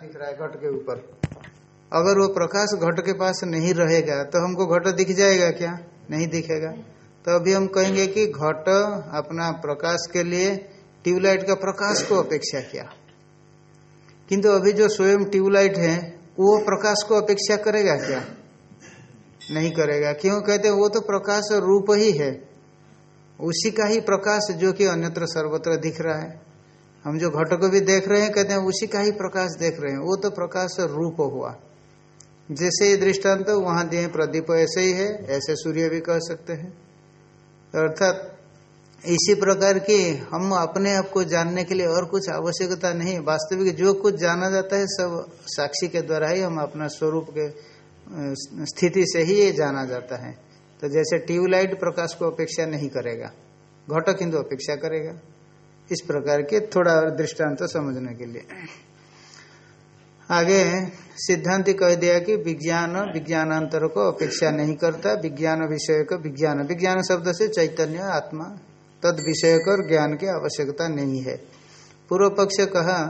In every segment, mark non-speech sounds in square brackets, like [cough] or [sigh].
दिख रहा है घट के ऊपर। अगर वो प्रकाश घट के पास नहीं रहेगा तो हमको घट दिख जाएगा क्या? नहीं दिखेगा। तो अभी हम कहेंगे कि घट अपना प्रकाश के लिए ट्यूबलाइट का प्रकाश को अपेक्षा किया। किंतु अभी जो स्वयं ट्यूबलाइट है, वो प्रकाश को अपेक्षा करेगा क्या? नहीं करेगा। क्यों? कहते वो तो प्रकाश रूप ही है। उसी का ही प्रकाश जो कि अन्यत्र सर्वत्र दिख रहा है। हम जो घट को भी देख रहे हैं, कहते हैं उसी का ही प्रकाश देख रहे हैं। वो तो प्रकाश रूप हुआ। जैसे दृष्टांत तो वहाँ दिए प्रदीप ऐसे ही है, ऐसे सूर्य भी कह सकते हैं। अर्थात इसी प्रकार की हम अपने आप को जानने के लिए और कुछ आवश्यकता नहीं, वास्तविक जो कुछ जाना जाता है, सब साक्षी के द्वारा ही हम अपना स्वरूप के स्थिति से ही ये जाना जाता है। तो जैसे ट्यूबलाइट प्रकाश को अपेक्षा नहीं करेगा, घटक किंतु अपेक्षा करेगा। इस प्रकार के थोड़ा और दृष्टांत तो समझने के लिए। आगे सिद्धांत कह दिया कि विज्ञान, विज्ञानांतर को अपेक्षा नहीं करता, विज्ञान विषय को विज्ञान। विज्ञान शब्द से चैतन्य, आत्मा, तद विषय और ज्ञान की आवश्यकता नहीं है। पूर्व पक्ष कहा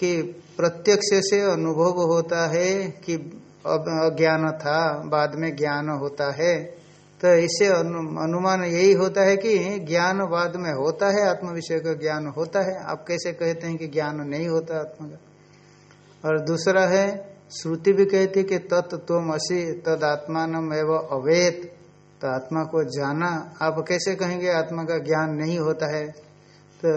कि प्रत्यक्ष से अनुभव होता है कि अज्ञान था, बाद में ज्ञान होता है। तो इससे अनुमान यही होता है कि ज्ञान बाद में होता है आत्म विषय का ज्ञान होता है। आप कैसे कहते हैं कि ज्ञान नहीं होता आत्मा का? और दूसरा है, श्रुति भी कहती है कि तत् तत्व असी तद आत्मान एवं अवेत। तो आत्मा को जाना, आप कैसे कहेंगे आत्मा का ज्ञान नहीं होता है? तो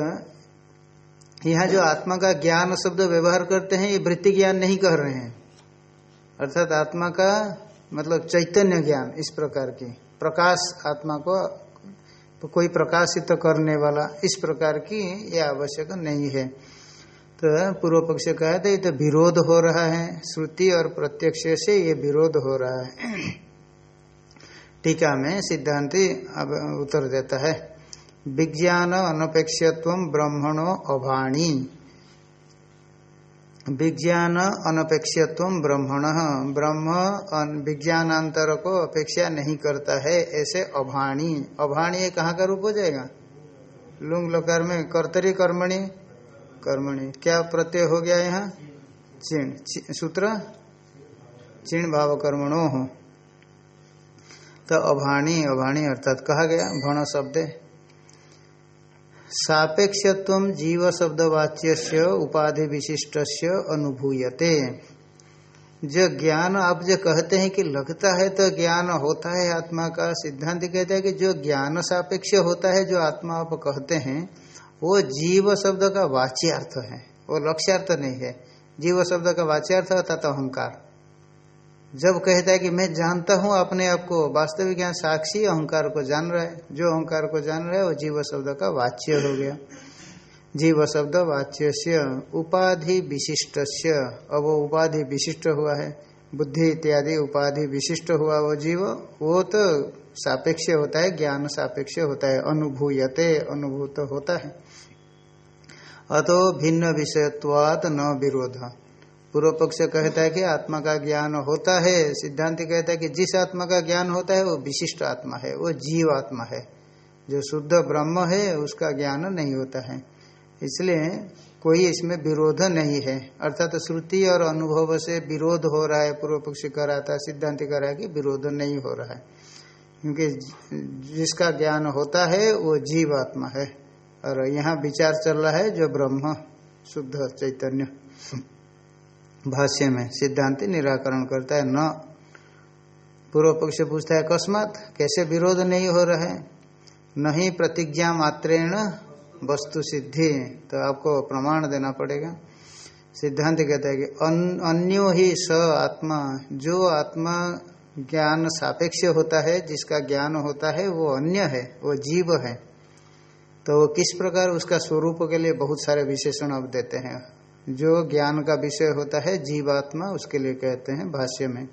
यहाँ जो आत्मा का ज्ञान शब्द व्यवहार करते हैं, ये वृत्ति ज्ञान नहीं कह रहे हैं। अर्थात आत्मा का मतलब चैतन्य ज्ञान, इस प्रकार की। प्रकाश आत्मा को तो कोई प्रकाशित करने वाला इस प्रकार की यह आवश्यक नहीं है। तो पूर्व पक्ष कहा था, ये तो विरोध हो रहा है। श्रुति और प्रत्यक्ष से ये विरोध हो रहा है। टीका में सिद्धांति अब उत्तर देता है, विज्ञान अनपेक्षत्व ब्रह्मणो अभाणी। विज्ञान अनपेक्षत्व ब्रह्मण। ब्रह्म विज्ञानांतर को अपेक्षा नहीं करता है, ऐसे अभाणी। अभाणी कहाँ का रूप हो जाएगा? लुंग लकार में कर्तरी कर्मणि। कर्मणि। क्या प्रत्यय हो गया यहाँ? चिण। सूत्र? चिण भाव कर्मणो हो। तो अभाणी अभाणी अर्थात कहा गया? भण शब्द। सापेक्षत्व जीव शब्द वाच्य से उपाधि विशिष्ट से अनुभूयते। जो ज्ञान, आप जो कहते हैं कि लगता है तो ज्ञान होता है, आत्मा का सिद्धांत कहता है कि जो ज्ञान सापेक्ष होता है, जो आत्मा आप कहते हैं, वो जीव शब्द का वाच्यार्थ है। वो लक्ष्यार्थ नहीं है। जीव शब्द का वाच्यार्थ अर्थात अहंकार। जब कहता है कि मैं जानता हूँ अपने आप को, वास्तविक यहाँ साक्षी अहंकार को जान रहा है। जो अहंकार को जान रहा है, वो जीव शब्द का वाच्य हो गया। जीव शब्द वाच्य से उपाधि विशिष्ट अब वो उपाधि विशिष्ट हुआ है। बुद्धि इत्यादि उपाधि विशिष्ट हुआ वो जीव। वो तो सापेक्ष होता है, ज्ञान सापेक्ष होता है। अनुभूयते, अनुभूत होता है। अतो भिन्न विषयत्वात न विरोध। पूर्व पक्ष कहता है कि आत्मा का ज्ञान होता है, सिद्धांत कहता है कि जिस आत्मा का ज्ञान होता है, वो विशिष्ट आत्मा है, वो जीव आत्मा है। जो शुद्ध ब्रह्म है, उसका ज्ञान नहीं होता है। इसलिए कोई इसमें विरोध नहीं है। अर्थात तो श्रुति और अनुभव से विरोध हो रहा है, पूर्व पक्ष कह रहा था, सिद्धांत कह रहा है कि विरोध नहीं हो रहा है। क्योंकि जिसका ज्ञान होता है, वो जीव आत्मा है। और यहाँ विचार चल रहा है, जो ब्रह्म, शुद्ध चैतन्य। भाष्य में सिद्धांत निराकरण करता है। न। पूर्व पक्ष पूछता है अकस्मात कैसे विरोध नहीं हो रहा? है नहीं प्रतिज्ञा मात्रेण वस्तु सिद्धि। तो आपको प्रमाण देना पड़ेगा। सिद्धांत कहता है कि अन्यो ही स आत्मा। जो आत्मा ज्ञान सापेक्ष होता है, जिसका ज्ञान होता है, वो अन्य है, वो जीव है। तो किस प्रकार उसका स्वरूप के लिए बहुत सारे विशेषण अब देते हैं। जो ज्ञान का विषय होता है जीवात्मा, उसके लिए कहते हैं भाष्य में।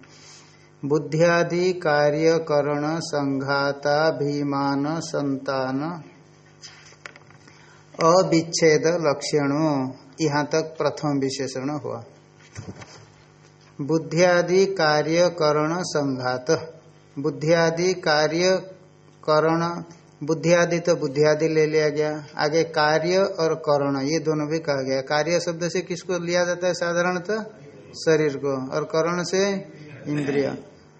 बुद्धियादि कार्यकरण संघाता भीमान संतान अविच्छेद लक्षणों। यहाँ तक प्रथम विशेषण हुआ। बुद्धियादि कार्यकरण संघात। बुद्धियादि कार्यकरण बुद्धि आदि तो बुद्धि आदि ले लिया गया। आगे कार्य और करण, ये दोनों भी कहा गया। कार्य शब्द से किसको लिया जाता है साधारणतः? शरीर को। और करण से इंद्रिय।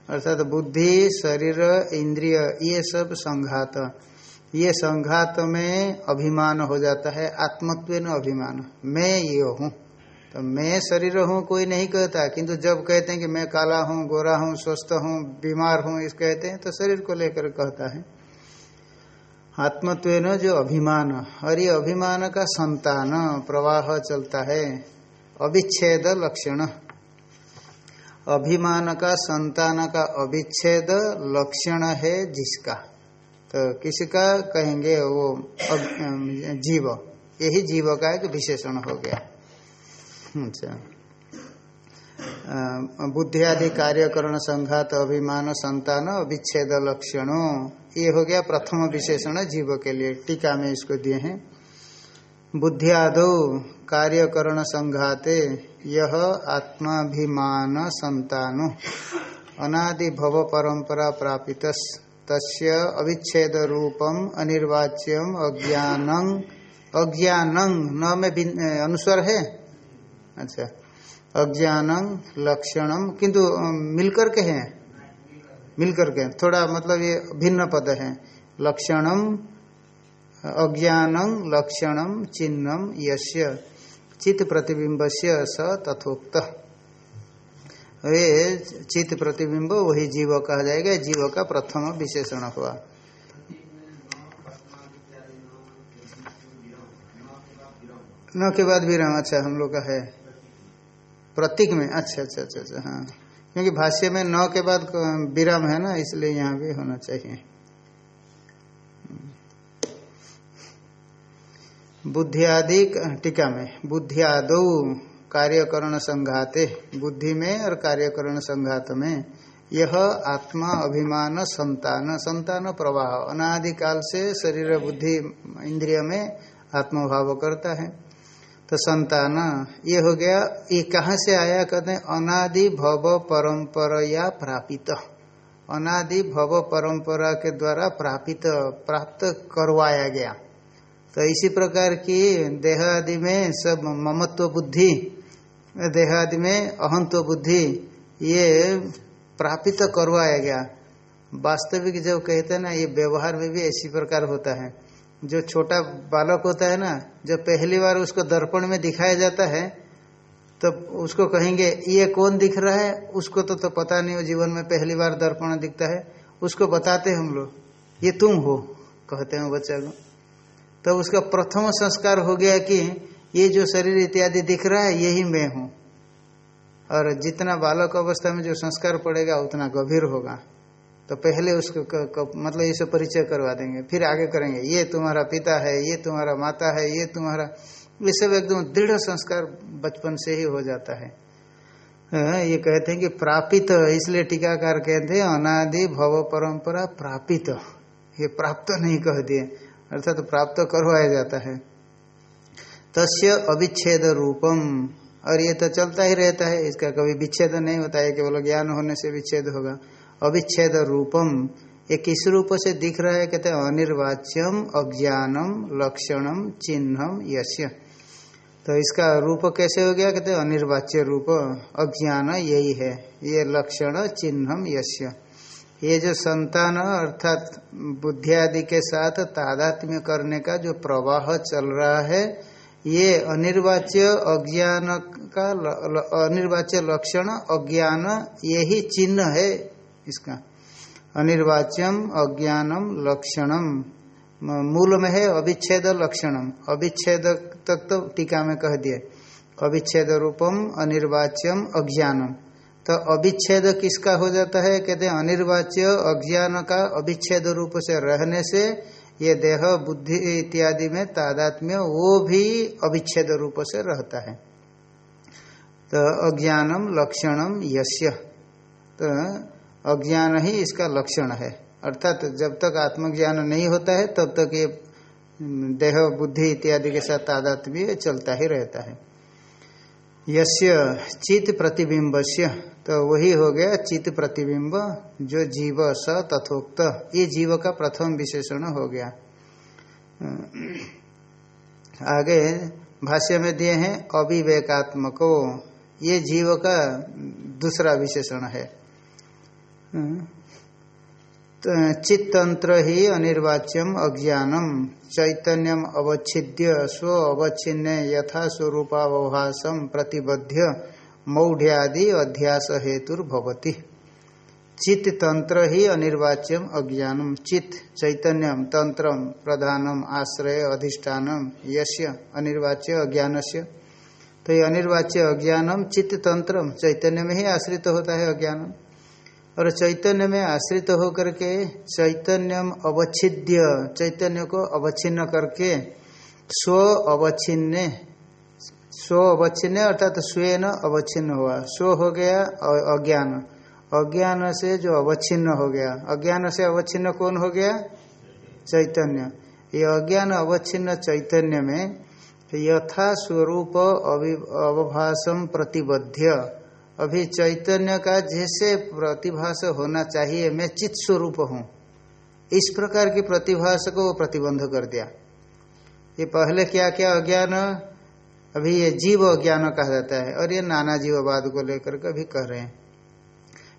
अर्थात बुद्धि, शरीर, इंद्रिय, ये सब संघात। ये संघात में अभिमान हो जाता है। आत्मत्व अभिमान। मैं ये हूँ। तो मैं शरीर हूँ, कोई नहीं कहता। किंतु जब कहते हैं कि मैं काला हूँ, गोरा हूँ, स्वस्थ हूँ, बीमार हूँ, इस कहते हैं तो शरीर को लेकर कहता है। आत्मत्व जो अभिमान, और ये अभिमान का संतान, प्रवाह चलता है। अविच्छेद लक्षण। अभिमान का, संतान का अविच्छेद लक्षण है जिसका। तो किसका कहेंगे वो जीव। यही जीव का एक विशेषण हो गया। अच्छा। बुद्धि आदि कार्यकरण संघात अभिमान, संतान, अविच्छेद लक्षणों। ये हो गया प्रथम विशेषण जीव के लिए। टीका में इसको दिए हैं। बुद्धियादो कार्यकरण संघाते यह आत्माभिमान संतानो। अनादि भव परंपरा प्रापित तस्य अविच्छेद रूपम अनिर्वाच्यम अज्ञान अज्ञान न में अनुस्वर है? अच्छा। अज्ञान लक्षणम, किंतु मिलकर के हैं? मिलकर के, थोड़ा मतलब ये भिन्न पद है। लक्षणम अज्ञान लक्षणम चिन्हम यश्य चित्त प्रतिबिंब से स तथोक्त। ये चित्त प्रतिबिंब वही जीव कहा जाएगा, जीव का प्रथम विशेषण हुआ। न के बाद विराम अच्छा हम लोग का है। प्रतीक में अच्छा अच्छा अच्छा अच्छा हाँ। क्योंकि भाष्य में न के बाद विराम है ना, इसलिए यहाँ भी होना चाहिए। बुद्धियादि टीका में, बुद्धियादो कार्यकरण संघाते, बुद्धि में और कार्यकरण संघात में, यह आत्मा अभिमान, संतान संतान प्रवाह, अनादिकाल से शरीर बुद्धि, इंद्रिय में आत्मभाव करता है। तो संतान ये हो गया, ये कहाँ से आया? कहते हैं, अनादि भव परंपरा प्रापित। अनादि भव परंपरा के द्वारा प्रापित, प्राप्त करवाया गया। तो इसी प्रकार की देह आदि में सब ममत्व बुद्धि देह आदि में अहंत्व बुद्धि, ये प्रापित करवाया गया। वास्तविक जब कहते हैं ना, ये व्यवहार में भी इसी प्रकार होता है। जो छोटा बालक होता है ना जब पहली बार उसको दर्पण में दिखाया जाता है तो उसको कहेंगे ये कौन दिख रहा है? उसको तो, तो पता नहीं हो जीवन में पहली बार दर्पण दिखता है। उसको बताते हम लोग ये तुम हो कहते हैं बच्चा को। तो उसका प्रथम संस्कार हो गया कि ये जो शरीर इत्यादि दिख रहा है यही मैं हूँ। और जितना बालक अवस्था में जो संस्कार पड़ेगा उतना गंभीर होगा। तो पहले उसको क, क, मतलब ये सब परिचय करवा देंगे फिर आगे करेंगे ये तुम्हारा पिता है ये तुम्हारा माता है ये तुम्हारा ये सब एकदम दृढ़ संस्कार बचपन से ही हो जाता है। ये कहते हैं कि प्रापित इसलिए टीकाकार कहते हैं अनादि भव परंपरा प्रापित। ये प्राप्त नहीं कह दिए अर्थात तो प्राप्त करवाया जाता है। तस्य अविच्छेद रूपम। और ये तो चलता ही रहता है इसका कभी विच्छेद नहीं होता है केवल ज्ञान होने से विच्छेद होगा। अविच्छेद रूपम। ये किस रूप से दिख रहा है? कहते अनिर्वाच्यम, अज्ञानम, लक्षणम चिन्हम यश्य तो इसका रूप कैसे हो गया? कहते अनिर्वाच्य रूप। अज्ञान यही है। ये लक्षण चिन्हम यश्य ये जो संतान, अर्थात बुद्धि आदि के साथ तादात्म्य करने का जो प्रवाह चल रहा है, ये अनिर्वाच्य, अज्ञान का अनिर्वाच्य लक्षण, अज्ञान, यही चिन्ह है। इसका अनिर्वाच्यम, अज्ञानम, लक्षणम। मूल में है अविच्छेद लक्षणम। अविच्छेद तक तो टीका में कह दिए। अविच्छेद रूपम, अनिर्वाच्यम, अज्ञानम। तो अविच्छेद किसका हो जाता है? कहते हैं अनिर्वाच्य, अज्ञान का अविच्छेद रूप से रहने से ये देह, बुद्धि इत्यादि में तादात्म्य, वो भी अविच्छेद रूप से रहता है। तो अज्ञानम, लक्षणम यश्य तो अज्ञान ही इसका लक्षण है। अर्थात जब तक आत्मज्ञान नहीं होता है, तब तक ये देह, बुद्धि इत्यादि के साथ तादात्म्य चलता ही रहता है। यस्य चित प्रतिबिंब तो वही हो गया चित प्रतिबिंब, जो जीव स तथोक्त। ये जीव का प्रथम विशेषण हो गया। आगे भाष्य में दिए हैं, अविवेकात्मको। ये जीव का दूसरा विशेषण है। चित्तंत्र ही अनिर्वाच्यम, अज्ञानम। चैतन्यम अवच्छिद्य, स्व अवच्छिन्न, यथा स्वरूपावभासम प्रतिबद्ध मौढ़्यादि अध्यास हेतुर्भवती चित्त तंत्र ही अनिर्वाच्यम, अज्ञानम। चित्त, चैतन्यम तंत्र प्रधानम, आश्रय, अधिष्ठानम यश्य अनिर्वाच्य, अज्ञानस्य। तो ये अनिर्वाच्य, अज्ञानम चित्त तंत्र चैतन्य में ही आश्रित होता है अज्ञानम। और चैतन्य में आश्रित होकर के चैतन्यम अवच्छिद्य, चैतन्य को अवच्छिन्न करके स्व अवच्छिन्न स्व अवच्छिन्न अर्थात स्वयं अवच्छिन्न हुआ। स्व हो गया अज्ञान। अज्ञान से जो अवच्छिन्न हो गया। अज्ञान से अवच्छिन्न कौन हो गया? चैतन्य। ये अज्ञान अवच्छिन्न चैतन्य में यथा स्वरूप अवभाषम प्रतिबद्ध अभी चैतन्य का जैसे प्रतिभास होना चाहिए, मैं चित स्वरूप हूँ। इस प्रकार की प्रतिभास को वो प्रतिबंध कर दिया। ये पहले क्या क्या अज्ञान, अभी ये जीव अज्ञान कहा जाता है, और ये नाना जीववाद को लेकर के अभी कह रहे हैं।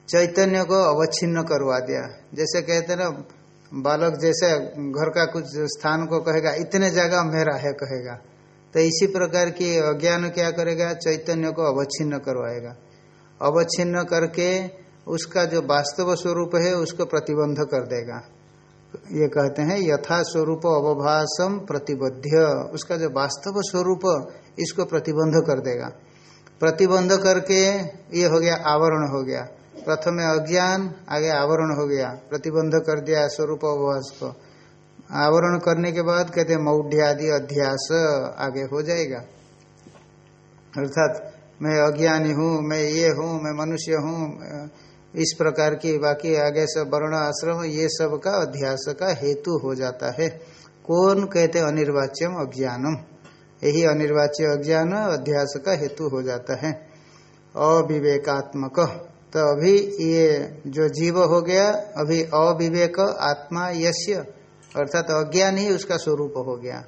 चैतन्य को अवच्छिन्न करवा दिया। जैसे कहते ना, बालक जैसे घर का कुछ स्थान को कहेगा, इतने जगह मेरा है कहेगा। तो इसी प्रकार की अज्ञान क्या करेगा? चैतन्य को अवच्छिन्न करवाएगा। अवच्छिन्न करके उसका जो वास्तव स्वरूप है, उसको प्रतिबंध कर देगा। ये कहते हैं, यथा स्वरूप अवभाषम प्रतिबद्ध उसका जो वास्तव स्वरूप, इसको प्रतिबंध कर देगा। प्रतिबंध करके ये हो गया, आवरण हो गया। प्रथम अज्ञान, आगे आवरण हो गया। प्रतिबंध कर दिया स्वरूप अवभाष को आवरण करने के बाद कहते मौढ़ आदि अध्यास आगे हो जाएगा। अर्थात मैं अज्ञानी हूँ, मैं ये हूँ, मैं मनुष्य हूँ, इस प्रकार की बाकी आगे सब वर्ण आश्रम, ये सब का अध्यास का हेतु हो जाता है। कौन कहते अनिर्वाच्यम अज्ञानम? यही अनिर्वाच्य अज्ञान अध्यास का हेतु हो जाता है। अविवेकात्मक। तो अभी ये जो जीव हो गया, अभी अविवेक आत्मा यश्य अर्थात तो अज्ञान ही उसका स्वरूप हो गया।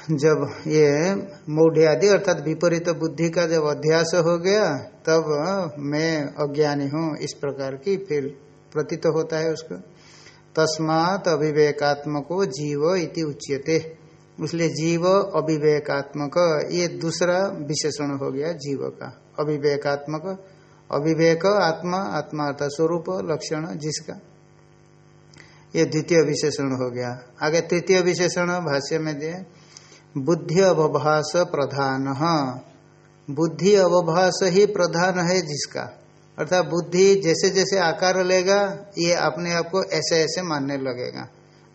जब ये मूढ़ अर्थात विपरीत तो बुद्धि का जब अध्यास हो गया, तब मैं अज्ञानी हूँ, इस प्रकार की फिर प्रतीत तो होता है उसको। तस्मात अविवेकात्मको जीव इति उच्यते। इसलिए जीव अविवेकात्मक, ये दूसरा विशेषण हो गया जीव का। अविवेकात्मक, अविवेक आत्मा आत्मा अर्थात स्वरूप, लक्षण जिसका। ये द्वितीय विशेषण हो गया। आगे तृतीय विशेषण भाष्य में दिए बुद्धि अवभास प्रधान। बुद्धि अवभास ही प्रधान है जिसका। अर्थात बुद्धि जैसे जैसे आकार लेगा, ये अपने आप को ऐसे ऐसे मानने लगेगा।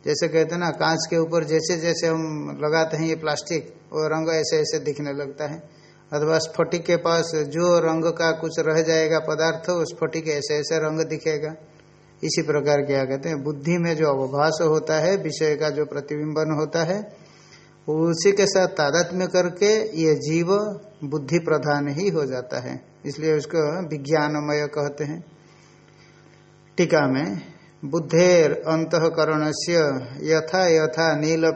जैसे कहते हैं ना, कांच के ऊपर जैसे जैसे हम लगाते हैं ये प्लास्टिक, वो रंग ऐसे ऐसे दिखने लगता है। अथवा स्फटिक के पास जो रंग का कुछ रह जाएगा पदार्थ, उस स्फटिक ऐसे ऐसे रंग दिखेगा। इसी प्रकार क्या कहते हैं, बुद्धि में जो अवभाष होता है, विषय का जो प्रतिबिंबन होता है उसी के साथ तादात्म्य करके ये जीव बुद्धि प्रधान ही हो जाता है। इसलिए उसको विज्ञानमय कहते हैं। टीका में, बुद्धेर अंतकरण से यथा यथा नील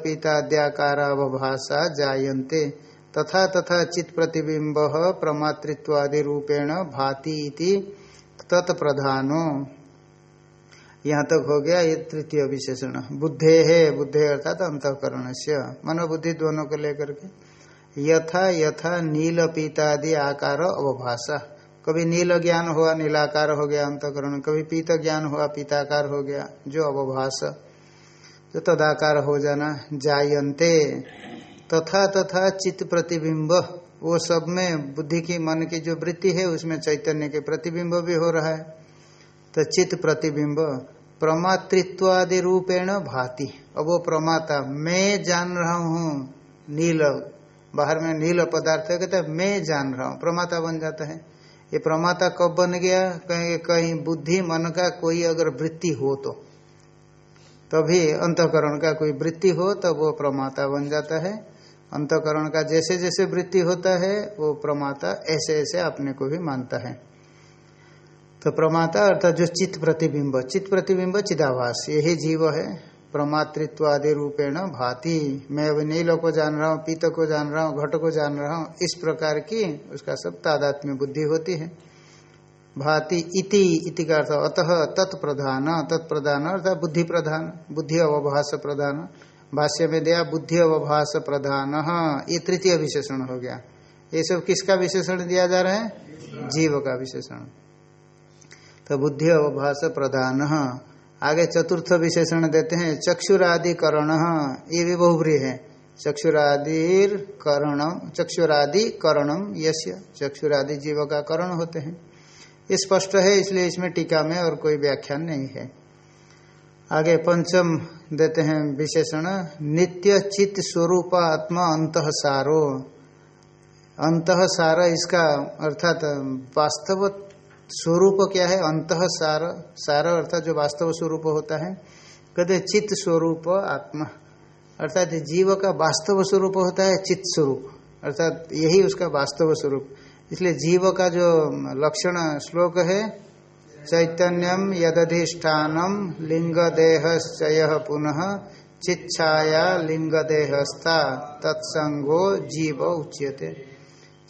जायन्ते, तथा तथा चित प्रतिबिंब प्रमातृत्वादि रूपेण भाति तत्प्रधानो। यहाँ तक हो गया, ये तृतीय विशेषण। बुद्धे है, बुद्धे अर्थात अंतकरण से मनोबुद्धि दोनों को लेकर के। यथा यथा नील पीतादि आकार अवभाषा। कभी नील ज्ञान हुआ, नीलाकार हो गया अंतकरण। कभी पीत ज्ञान हुआ, पीताकार हो गया, जो अवभाष। जो तदाकार हो जाना, जायन्ते। तथा तथा, चित्त प्रतिबिंब। वो सब में बुद्धि की, मन की जो वृत्ति है, उसमें चैतन्य के प्रतिबिंब भी हो रहा है। तो चित्त प्रतिबिंब प्रमातृत्वादि रूपेण भाति। अब वो प्रमाता, मैं जान रहा हूँ नील, बाहर में नील पदार्थ है, कहते मैं जान रहा हूँ। प्रमाता बन जाता है। ये प्रमाता कब बन गया? कहीं कहीं बुद्धि, मन का कोई अगर वृत्ति हो तो। तभी अंतकरण का कोई वृत्ति हो, तब वो प्रमाता बन जाता है। अंतकरण का जैसे जैसे वृत्ति होता है, वो प्रमाता ऐसे ऐसे अपने को भी मानता है। तो प्रमाता अर्थात जो चित्त प्रतिबिंब चित्त प्रतिबिंब चिदाभास, यही जीव है। प्रमातृत्व आदि रूपेण भाति, मैं अभी नील को जान रहा हूँ, पीत को जान रहा हूँ, घट को जान रहा हूँ, इस प्रकार की उसका सब तादात्म्य बुद्धि होती है। भाति इति इति का अर्थ अतः, तत्प्रधान तत्प्रधान अर्थात बुद्धि प्रधान, बुद्धि अवभाष प्रधान। भाष्य में दिया, बुद्धि अवभाष प्रधान ये तृतीय विशेषण हो गया। ये सब किसका विशेषण दिया जा रहा है? जीव का विशेषण। तो बुद्धि अवभाष प्रधान। आगे चतुर्थ विशेषण देते हैं चक्षुरादि करण ये भी बहुब्री है। चक्षुरादि करणम चक्षुरादि करणम यश्य चक्षुरादि जीव का करण होते हैं। ये स्पष्ट है, इसलिए इसमें टीका में और कोई व्याख्यान नहीं है। आगे पंचम देते हैं विशेषण, नित्य चित्त स्वरूप आत्मा अंत सारो अंत सार इसका अर्थात वास्तव स्वरूप क्या है? अंत सार सार अर्थात जो वास्तव स्वरूप होता है कहते चित्त स्वरूप आत्मा। अर्थात जीव का वास्तव स्वरूप होता है, चित्त स्वरूप। अर्थात यही उसका वास्तव स्वरूप। इसलिए जीव का जो लक्षण श्लोक है, चैतन्यम यदधिष्ठानम लिंग देहश्चय पुनः चिच्छाया लिंग देहस्था तत्संगो जीव उच्यते।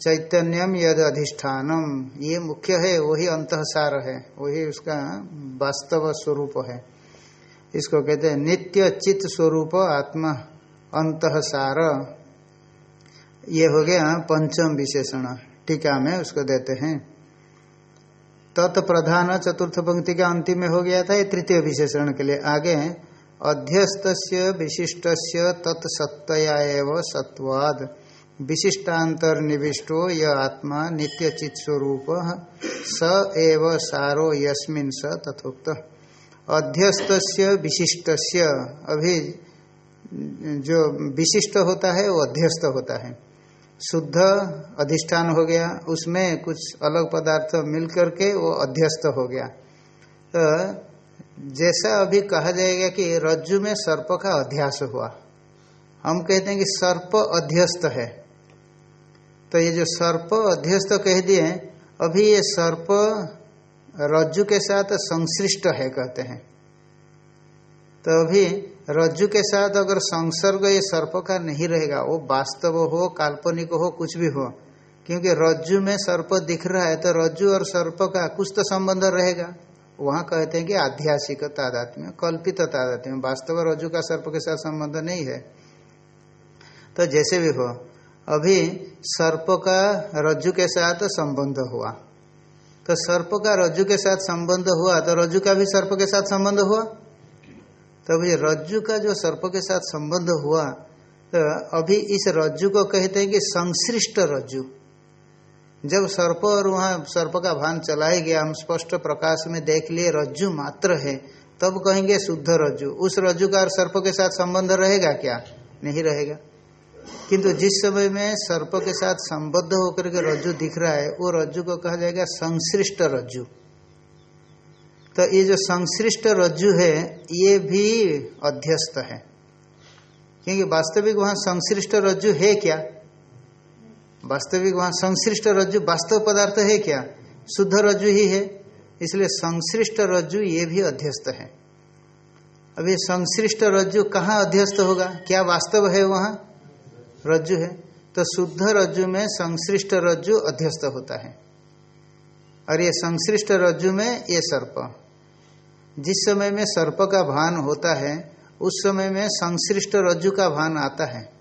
चैतन्यम यद अधिष्ठानम। ये मुख्य है, वही अंतसार है, वही उसका वास्तव स्वरूप है। इसको कहते हैं नित्य चित्त स्वरूप आत्मा अंतसार। ये हो गया पंचम विशेषण, टीका में उसको देते हैं। तत्प्रधान चतुर्थ पंक्ति का अंतिम में हो गया था, ये तृतीय विशेषण के लिए। आगे अध्यस्त विशिष्ट तत्सत्तया एवं सत्वाद विशिष्टांतर्निविष्टो य आत्मा नित्य चित स्वरूप स एव सारो यस्मिन स तथोक्त। अध्यस्त विशिष्ट अभी जो विशिष्ट होता है, वो अध्यस्त होता है। शुद्ध अधिष्ठान हो गया, उसमें कुछ अलग पदार्थ मिल करके वो अध्यस्त हो गया। तो जैसा अभी कहा जाएगा कि रज्जु में सर्प का अध्यास हुआ। हम कहते हैं कि सर्प अध्यस्त है। तो ये जो सर्प अध्यस्त कह दिए अभी ये सर्प रज्जु के साथ संश्लिष्ट है कहते हैं। तो अभी रज्जु के साथ अगर संसर्ग ये सर्प का नहीं रहेगा, वो वास्तव हो, काल्पनिक हो, कुछ भी हो, क्योंकि रज्जु में सर्प दिख रहा है तो रज्जु और सर्प का कुछ तो संबंध रहेगा। वहाँ कहते हैं कि आध्यासिक तादात्म्य, कल्पित तादात्म्य, वास्तव रज्जु का सर्प के साथ संबंध नहीं है। तो जैसे भी हो अभी सर्प का रज्जु के साथ संबंध हुआ। तो सर्प का रज्जु के साथ संबंध हुआ तो रज्जु का भी सर्प के साथ संबंध हुआ? तो अभी रज्जु का जो सर्प के साथ संबंध हुआ तो अभी इस रज्जु को कहते हैं कि संश्रिष्ट रज्जु। जब सर्प और वहाँ सर्प का भान चलाए गया, हम स्पष्ट प्रकाश में देख लिए, रज्जु मात्र है, तब कहेंगे शुद्ध रज्जु। उस रज्जु का और सर्प के साथ संबंध रहेगा क्या? नहीं रहेगा। किंतु जिस समय में सर्प के साथ संबद्ध होकर के रज्जु दिख रहा है, वो रज्जु को कहा जाएगा संश्रिष्ट रज्जु। तो ये जो संश्रिष्ट रज्जु है, ये भी अध्यस्त है। क्योंकि वास्तविक वहाँ संश्रिष्ट रज्जु है क्या? वास्तविक वहाँ संश्रिष्ट रज्जु वास्तव पदार्थ है क्या? शुद्ध रज्जु ही है। इसलिए संश्रिष्ट रज्जु ये भी अध्यस्त है। अभी संश्रिष्ट रज्जु कहाँ अध्यस्त होगा? क्या वास्तव है वहाँ? रज्जु है तो शुद्ध रज्जु में संश्रिष्ट रज्जु अध्यस्त होता है। और ये संश्रिष्ट रज्जु में ये सर्प। जिस समय में सर्प का भान होता है, उस समय में संश्रिष्ट रज्जु का भान आता है।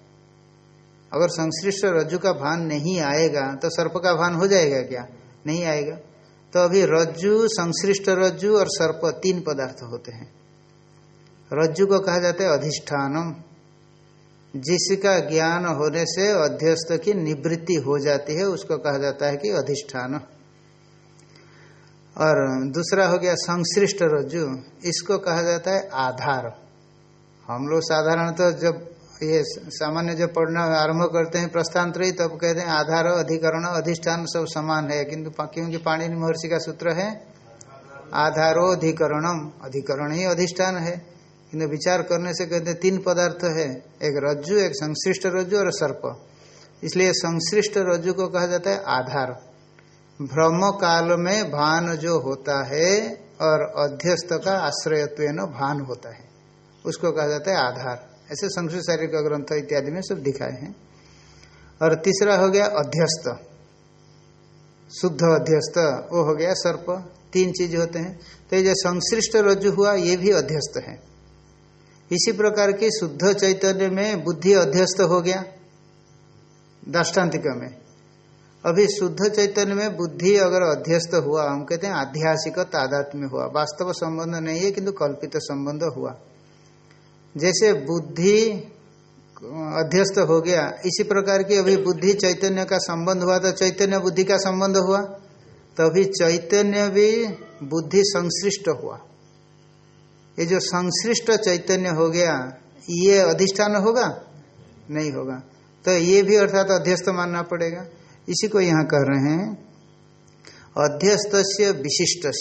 अगर संश्रिष्ट रज्जु का भान नहीं आएगा तो सर्प का भान हो जाएगा क्या? नहीं आएगा। तो अभी रज्जु, संश्रिष्ट रज्जु और सर्प तीन पदार्थ होते हैं। रज्जु को कहा जाता है अधिष्ठानम। जिसका ज्ञान होने से अध्यस्त की निवृत्ति हो जाती है, उसको कहा जाता है कि अधिष्ठान। और दूसरा हो गया संश्रिष्ट रज्जु, इसको कहा जाता है आधार। हम लोग साधारणतः तो जब ये सामान्य जब पढ़ना आरंभ करते हैं प्रस्थांतरी तब कहते हैं आधार, अधिकरण, अधिष्ठान सब समान है, किंतु क्योंकि पाणिनि महर्षि का सूत्र है आधारो अधिकरणम अधिकरण ही अधिष्ठान है। किंतु विचार करने से कहते तीन पदार्थ है। एक रज्जु, एक संश्लिष्ट रज्जु और सर्प। इसलिए संश्लिष्ट रज्जु को कहा जाता है आधार। भ्रम काल में भान जो होता है और अध्यस्त का आश्रयत्व भान होता है। उसको कहा जाता है आधार। ऐसे संस्कृत शारीरिक ग्रंथ इत्यादि में सब दिखाए हैं। और तीसरा हो गया अध्यस्त। शुद्ध अध्यस्त, वो हो गया सर्प। तीन चीज़ होते हैं। तो ये जो संश्लिष्ट रज्जु हुआ, ये भी अध्यस्त है। इसी प्रकार के शुद्ध चैतन्य में बुद्धि अध्यस्त हो गया दाष्टान्तिक में। अभी शुद्ध चैतन्य में बुद्धि अगर अध्यस्त हुआ, हम कहते हैं आध्यासिक तादात में हुआ, वास्तव संबंध नहीं है, किंतु कल्पित संबंध हुआ। जैसे बुद्धि अध्यस्त हो गया, इसी प्रकार की अभी बुद्धि चैतन्य का संबंध हुआ तो चैतन्य बुद्धि का संबंध हुआ, तभी चैतन्य भी बुद्धि संश्लिष्ट हुआ। ये जो संश्लिष्ट चैतन्य हो गया, ये अधिष्ठान होगा? नहीं होगा। तो ये भी अर्थात अध्यस्त मानना पड़ेगा। इसी को यहाँ कह रहे हैं अध्यस्त विशिष्ट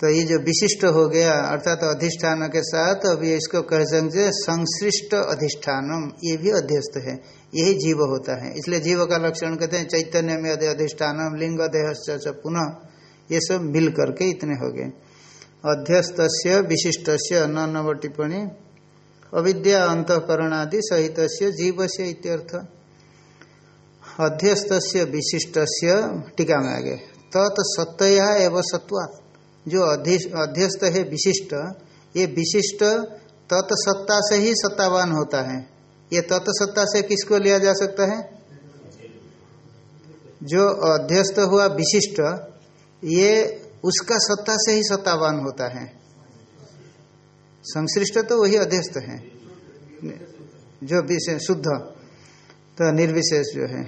तो ये जो विशिष्ट हो गया, अर्थात अधिष्ठान के साथ अभी इसको कह सकते संश्लिष्ट अधिष्ठानम। ये भी अध्यस्त है। यही जीव होता है। इसलिए जीव का लक्षण कहते हैं, चैतन्य में अधिष्ठानम, लिंग देह पुनः। ये सब मिल करके इतने हो गए। अध्यस्त विशिष्ट न नव टिप्पणी, अविद्या, अंतकरणादि सहित जीव से इत्यर्थ। अध्यस्त विशिष्ट टीका में आगे। तत्सत्तया एवं सत्वात्। जो अध्यस्त है विशिष्ट, ये विशिष्ट तत्सत्ता से ही सत्तावान होता है। ये तत्सत्ता से किसको लिया जा सकता है? जो अध्यस्त हुआ विशिष्ट, ये उसका सत्ता से ही सत्तावान होता है। संश्लिष्ट तो वही अध्यस्त है। जो विशेष शुद्ध तो निर्विशेष जो है।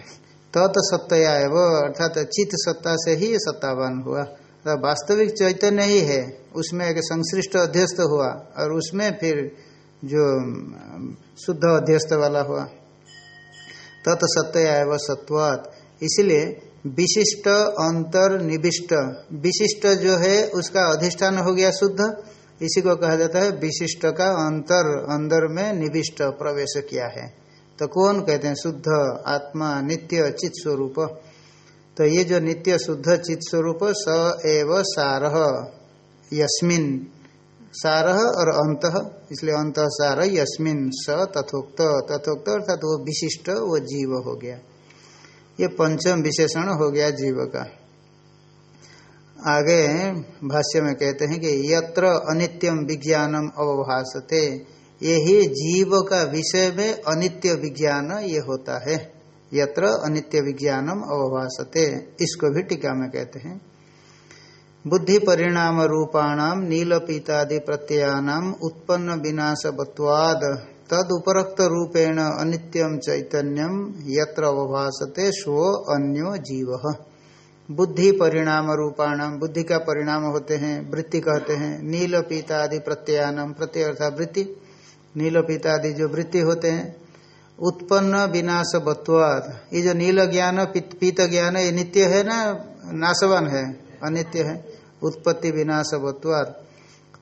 तत्सत्तया एवं, अर्थात चित्त सत्ता से ही सत्तावान हुआ। तो वास्तविक चैतन्य ही है। उसमें एक संश्लिष्ट अध्यस्त हुआ और उसमें फिर जो शुद्ध अध्यस्त वाला हुआ। तत् सत्य एवं सत्वात इसलिए विशिष्ट अंतर निविष्ट। विशिष्ट जो है, उसका अधिष्ठान हो गया शुद्ध। इसी को कहा जाता है विशिष्ट का अंतर। अंदर में निविष्ट प्रवेश किया है। तो कौन कहते हैं? शुद्ध आत्मा, नित्य चित स्वरूप। तो ये जो नित्य शुद्ध चित स्वरूप, स एव सार, यस्मिन। सार और अंत। इसलिए अंत सार, यस्मिन, स तथोक्त। तथोक्त अर्थात वो विशिष्ट, वो जीव हो गया। ये पंचम विशेषण हो गया जीव का। आगे भाष्य में कहते हैं कि यत्र अनित्यम विज्ञानम अवभाषते यही जीव का विषय में अनित्य विज्ञान ये होता है। यत्र अनित्य विज्ञानम अवभाषते इसको भी टीका में कहते हैं। बुद्धि परिणाम रूपाणाम नील पीतादि प्रत्ययानाम, उत्पन्न विनाशवत्वाद। तद उपरक्त रूपेण अनित्यम चैतन्यम यत्र अवभाषते स्व अन्यो जीव। बुद्धि परिणाम रूपाणाम बुद्धि का परिणाम होते हैं, वृत्ति कहते हैं, नील पीतादि प्रत्ययानम प्रत्यय अर्थात वृत्ति, नील पीतादि जो वृत्ति होते हैं, उत्पन्न, विनाश, बत्वाद, ये जो नील ज्ञान पीत ज्ञान, ये नित्य है ना, नाशवान है, अनित्य है, उत्पत्ति, विनाश, बत्वाद।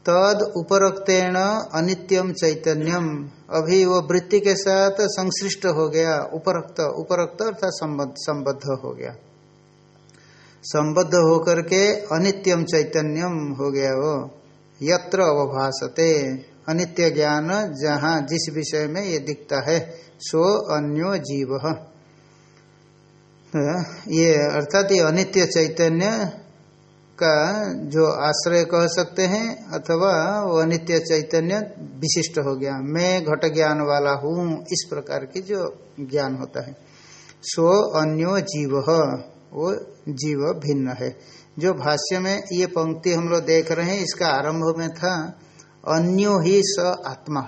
तद उपरक्तेण अनित्यम चैतन्यम। अभी वो वृत्ति के साथ संश्लिष्ट हो गया, उपरक्त उपरक्त अर्थात संबद्ध हो गया। संबद्ध होकर के अनित्यम चैतन्यम हो गया वो। यत्र अवभाषते अनित्य ज्ञान जहाँ जिस विषय में ये दिखता है, सो अन्यो जीव। ये अर्थात ये अनित्य चैतन्य का जो आश्रय कह सकते हैं, अथवा वो अनित्य चैतन्य विशिष्ट हो गया। मैं घट ज्ञान वाला हूँ, इस प्रकार की जो ज्ञान होता है। सो अन्यो जीव, वो जीव भिन्न है। जो भाष्य में ये पंक्ति हम लोग देख रहे हैं, इसका आरंभ में था, अन्यो ही स आत्मा।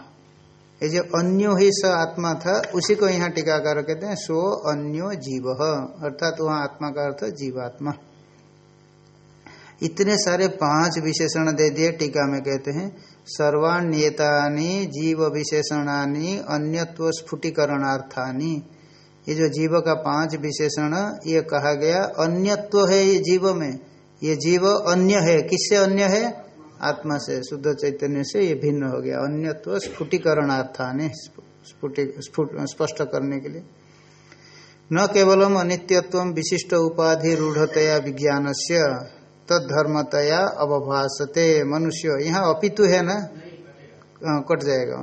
ये जो अन्यो ही स आत्मा था, उसी को यहाँ टीकाकार कहते हैं, सो अन्यो जीव। अर्थात वहाँ आत्मा का अर्थ जीवात्मा। इतने सारे पाँच विशेषण दे दिए, टीका में कहते हैं, सर्वाण्येतानी जीव विशेषणानी अन्यत्व स्फुटीकरणार्थानी ये जो जीव का पाँच विशेषण, ये कहा गया, अन्यत्व है ये जीव में। ये जीव अन्य है, किससे अन्य है? आत्मा से, शुद्ध चैतन्य से ये भिन्न हो गया अन्यत्व स्फुटीकरणार्थाने स्पष्ट करने के लिए। न केवलम अनित्यत्व विशिष्ट उपाधि रूढ़तया विज्ञान से तद्धर्मतया अवभाषते मनुष्य, यहाँ अपितु है ना? कट जाएगा।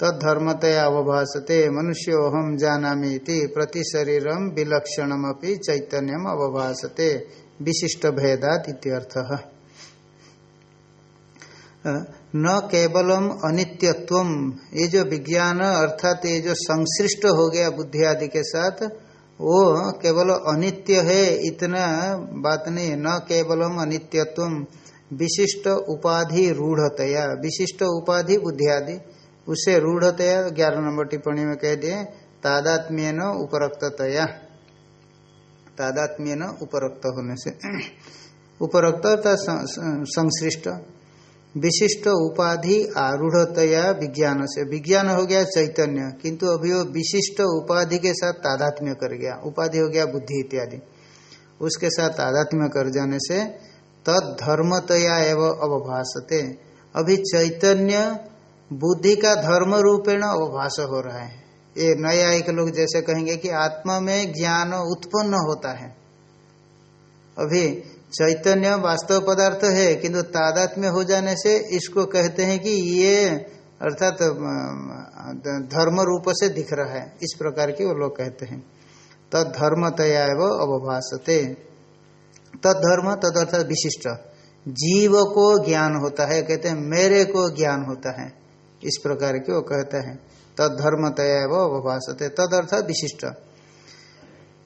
तद्धर्मतया अवभाषते मनुष्यो हम जाना प्रति शरीरम विलक्षणम चैतन्यम अवभाषते विशिष्ट भेदात न केवलम अनित्यत्व ये जो विज्ञान, अर्थात ये जो संश्लिष्ट हो गया बुद्धि आदि के साथ वो केवल अनित्य है, इतना बात नहीं, न केवलम अनित्यत्व विशिष्ट उपाधि रूढ़तया, विशिष्ट उपाधि बुद्धि आदि उससे रूढ़तया, ग्यारह नंबर टिप्पणी में कह दिए तादात्म्य न उपरक्तया तादात्म्य न उपरक्त होने से [clears throat] उपरक्त संश्लिष्ट। विशिष्ट उपाधि आरूढ़तया विज्ञान से। विज्ञान हो गया चैतन्य, किंतु अभी वो विशिष्ट उपाधि के साथ तादात्म्य कर गया। उपाधि हो गया बुद्धि इत्यादि। उसके साथ तादात्म्य कर जाने से तद धर्मतया एवं अवभाषते अभी चैतन्य बुद्धि का धर्म रूपेण अवभाष हो रहा है। ये नया एक लोग जैसे कहेंगे कि आत्मा में ज्ञान उत्पन्न होता है। अभी चैतन्य वास्तव पदार्थ है, किंतु तादात में हो जाने से इसको कहते हैं कि ये, अर्थात धर्म रूप से दिख रहा है। इस प्रकार की वो लोग कहते हैं। तद धर्मतया एवं अवभाषते तद धर्म तद अर्थात विशिष्ट। जीव को ज्ञान होता है, कहते हैं, मेरे को ज्ञान होता है। इस प्रकार की वो कहते हैं। तद धर्मतया एवं अवभाषते तद अर्थात विशिष्ट।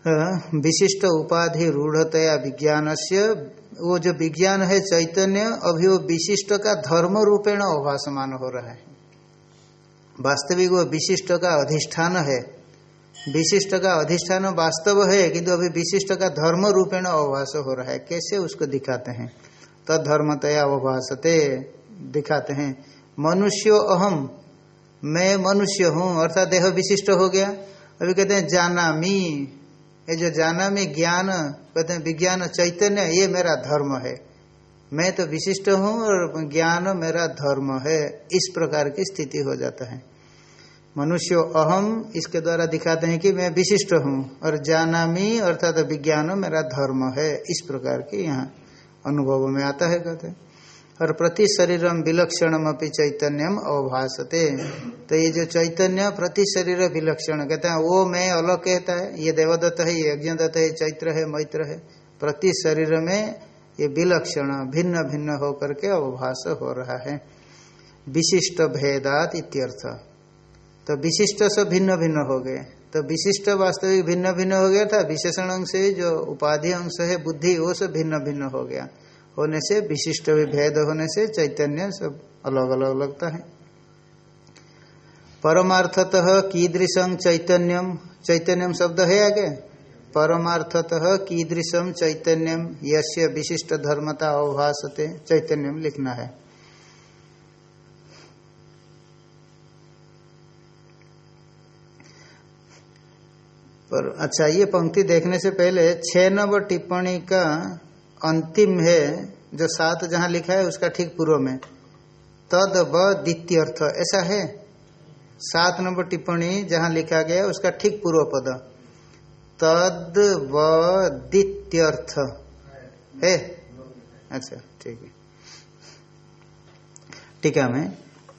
विशिष्ट उपाधि रूढ़तया विज्ञान से वो जो विज्ञान है चैतन्य, अभी वो विशिष्ट का धर्म रूपेण अभासमान हो रहा है। वास्तविक वो विशिष्ट का अधिष्ठान है। विशिष्ट का अधिष्ठान वास्तव है, किंतु अभी विशिष्ट का धर्म रूपेण अवभाष हो रहा है। कैसे उसको दिखाते हैं? तद धर्मतया अवभाषते दिखाते हैं। मनुष्यो अहम, मैं मनुष्य हूँ, अर्थात देह विशिष्ट हो गया। अभी कहते हैं जाना मी ये जो जाना में ज्ञान, कहते हैं विज्ञान, चैतन्य, ये मेरा धर्म है। मैं तो विशिष्ट हूँ और ज्ञान मेरा धर्म है। इस प्रकार की स्थिति हो जाता है। मनुष्य अहम, इसके द्वारा दिखाते हैं कि मैं विशिष्ट हूँ और जानामी, अर्थात विज्ञान मेरा धर्म है। इस प्रकार की यहाँ अनुभव में आता है, कहते हैं। और प्रति शरीरम विलक्षणम अपनी चैतन्यम अवभाषते तो ये जो चैतन्य प्रति शरीर विलक्षण कहते हैं, वो मैं अलग कहता है, ये देवदत्त है, ये यज्ञदत्त है चैत्र है, मैत्र है। प्रति शरीर में ये विलक्षण, भिन्न भिन्न होकर के अवभाष हो रहा है। विशिष्ट भेदात इत्यर्थ। तो विशिष्ट से भिन्न भिन्न हो गए। तो विशिष्ट वास्तविक भिन्न भिन्न हो गया था, विशेषण अंश जो उपाधि अंश है, बुद्धि, वो सब भिन्न भिन्न हो गया। होने से, विशिष्ट भी भेद होने से, चैतन्य सब अलग अलग लगता है। परमार्थतः कीदृशम चैतन्यम चैतन्यम शब्द है आगे? परमार्थतः कीदृशम चैतन्यम यश्य विशिष्ट धर्मता अवभाषते चैतन्यम लिखना है। पर अच्छा ये पंक्ति देखने से पहले छह नंबर टिप्पणी का अंतिम है, जो सात जहाँ लिखा है, उसका ठीक पूर्व में। तद व द्वितीय अर्थ ऐसा है? सात नंबर टिप्पणी जहाँ लिखा गया उसका ठीक पूर्व पद। तद व अर्थ है? अच्छा ठीक है। टीका में।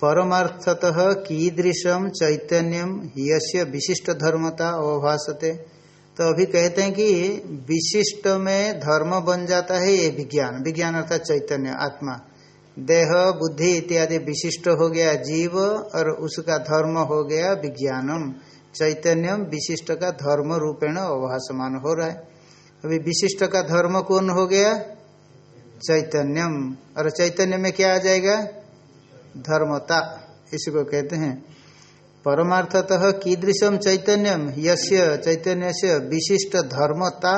परमार्थतः कीदृशम चैतन्यम यश्य विशिष्ट धर्मता अवभाषते तो अभी कहते हैं कि विशिष्ट में धर्म बन जाता है ये विज्ञान। विज्ञान अर्थात चैतन्य, आत्मा। देह, बुद्धि इत्यादि विशिष्ट हो गया जीव और उसका धर्म हो गया विज्ञानम। चैतन्यम विशिष्ट का धर्म रूपेण अभासमान हो रहा है। अभी विशिष्ट का धर्म कौन हो गया? चैतन्यम। और चैतन्य में क्या आ जाएगा? धर्मता। इसको कहते हैं। परमार्थतः कीदृशम चैतन्यम यश्य चैतन्य से विशिष्ट धर्मता,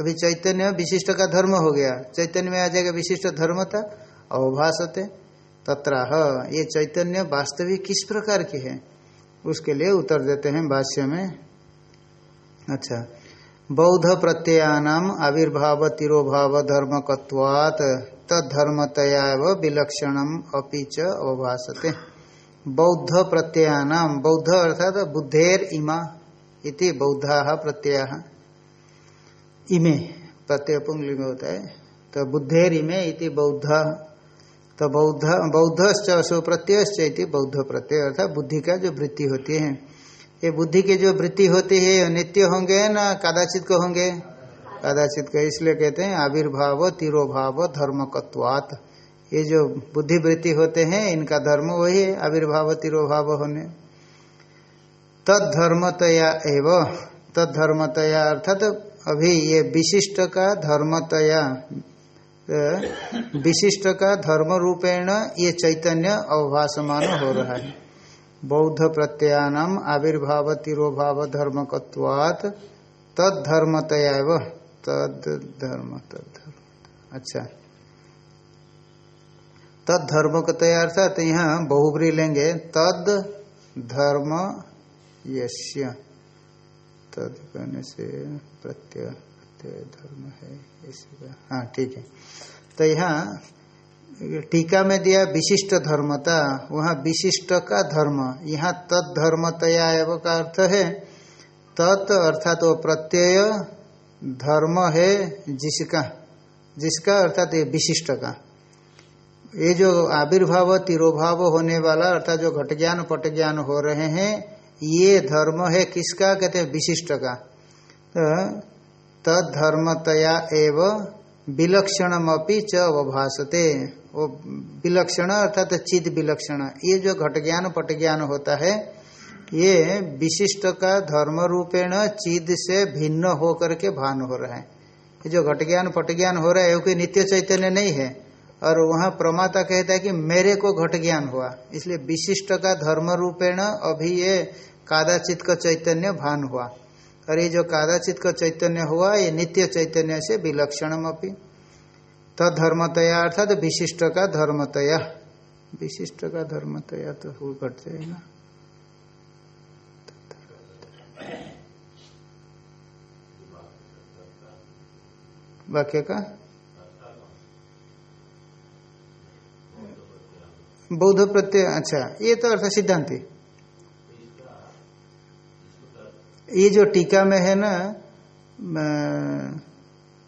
अभी चैतन्य विशिष्ट का धर्म हो गया। चैतन्य में आ जाएगा विशिष्ट धर्मता अवभाषते तत्राह। ये चैतन्य वास्तविक किस प्रकार की है? उसके लिए उत्तर देते हैं भाष्य में। अच्छा। बौद्ध प्रत्ययानाम आविर्भाव तिरोभाव धर्मकत्वात्, तद्धर्मतया विलक्षणम अपि च अवभासते। बौद्ध प्रत्ययानाम, बौद्ध अर्थात बुद्धेर इमा इति बौद्धा प्रत्यय। इमे, प्रत्यय पुंगलिंग होता है। तो बुद्धेर इमे इति बौद्ध तो बौद्ध, बौद्धश्च असो प्रत्ययश्च इति बौद्ध प्रत्यय, अर्थात बुद्धि का जो वृत्ति होती है। ये बुद्धि की जो वृत्ति होती है नित्य होंगे ना कदाचित को होंगे? कदाचित को, इसलिए कहते हैं आविर्भाव तिरोभाव धर्मकत्वात। ये जो बुद्धि वृत्ति होते हैं, इनका धर्म वही है आविर्भाव तिरोभाव होने। तद धर्मतया एव तद धर्मतया अर्थात तो अभी ये विशिष्ट का धर्मतया विशिष्ट का धर्म रूपेण ये चैतन्य अवभाषमान हो रहा है। बौद्ध प्रत्ययानम आविर्भाव तिरोभाव धर्मकत्वात् तद धर्मतया तद धर्म तद धर्म। अच्छा। तद धर्म को तैयार था तो यहाँ बहुब्री लेंगे। तद धर्म यश्य तद कहने से प्रत्यय प्रत्यय धर्म है, ऐसे हाँ ठीक है। तो यहाँ टीका में दिया विशिष्ट धर्मता, वहाँ विशिष्ट का धर्म। यहाँ तद धर्मतया एवं का अर्थ है, तत् अर्थात वो प्रत्यय, धर्म है जिसका जिसका अर्थात ये विशिष्ट का। ये जो आविर्भाव, तिरोभाव होने वाला, अर्थात जो घट ज्ञान पट ज्ञान हो रहे हैं, ये धर्म है किसका? कहते हैं विशिष्ट का। तो तद एवं विलक्षणम अपनी च अवभाषते वो विलक्षण अर्थात चिद विलक्षण। ये जो घट ज्ञान पट ज्ञान होता है, ये विशिष्ट का धर्म रूपेण चिद से भिन्न होकर के भान हो रहा है। ये जो घट ज्ञान पट ज्ञान हो रहा है, वो कोई नित्य चैतन्य नहीं है। और वहाँ प्रमाता कहता है कि मेरे को घट ज्ञान हुआ। इसलिए विशिष्ट का धर्म रूपेण अभी ये कादाचित का चैतन्य भान हुआ। और ये जो कादाचित का चैतन्य हुआ, ये नित्य चैतन्य से विलक्षणम अपनी तधर्मतया अर्थात तो विशिष्ट का धर्मतया। विशिष्ट का धर्मतया तो हो घटते है ना। वाक्य का? बौद्ध प्रत्यय अच्छा ये तो अर्थ सिद्धांति। ये जो टीका में है ना